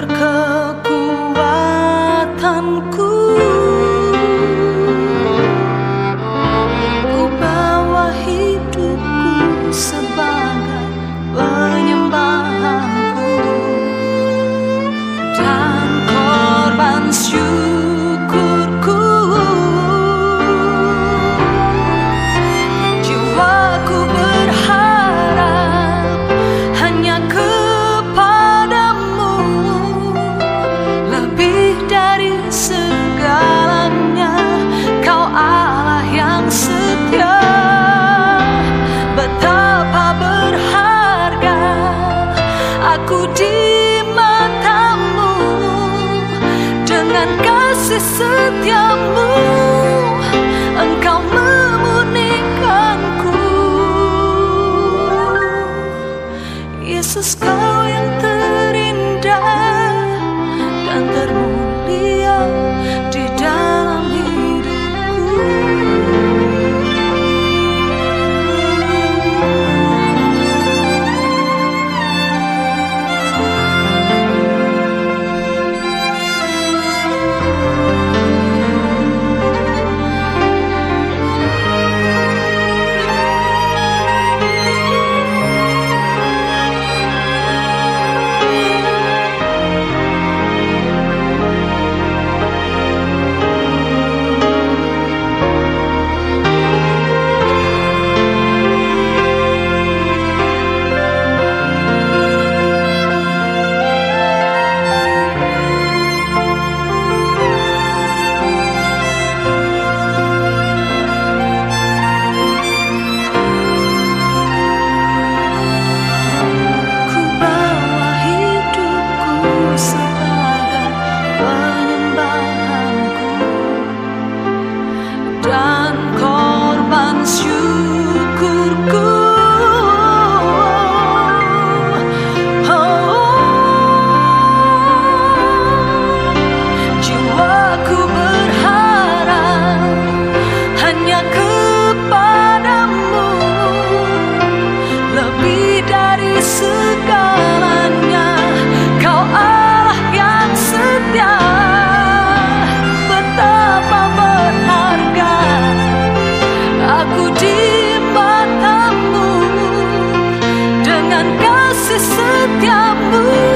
berkekuatanku. Di matamu Dengan kasih setiamu move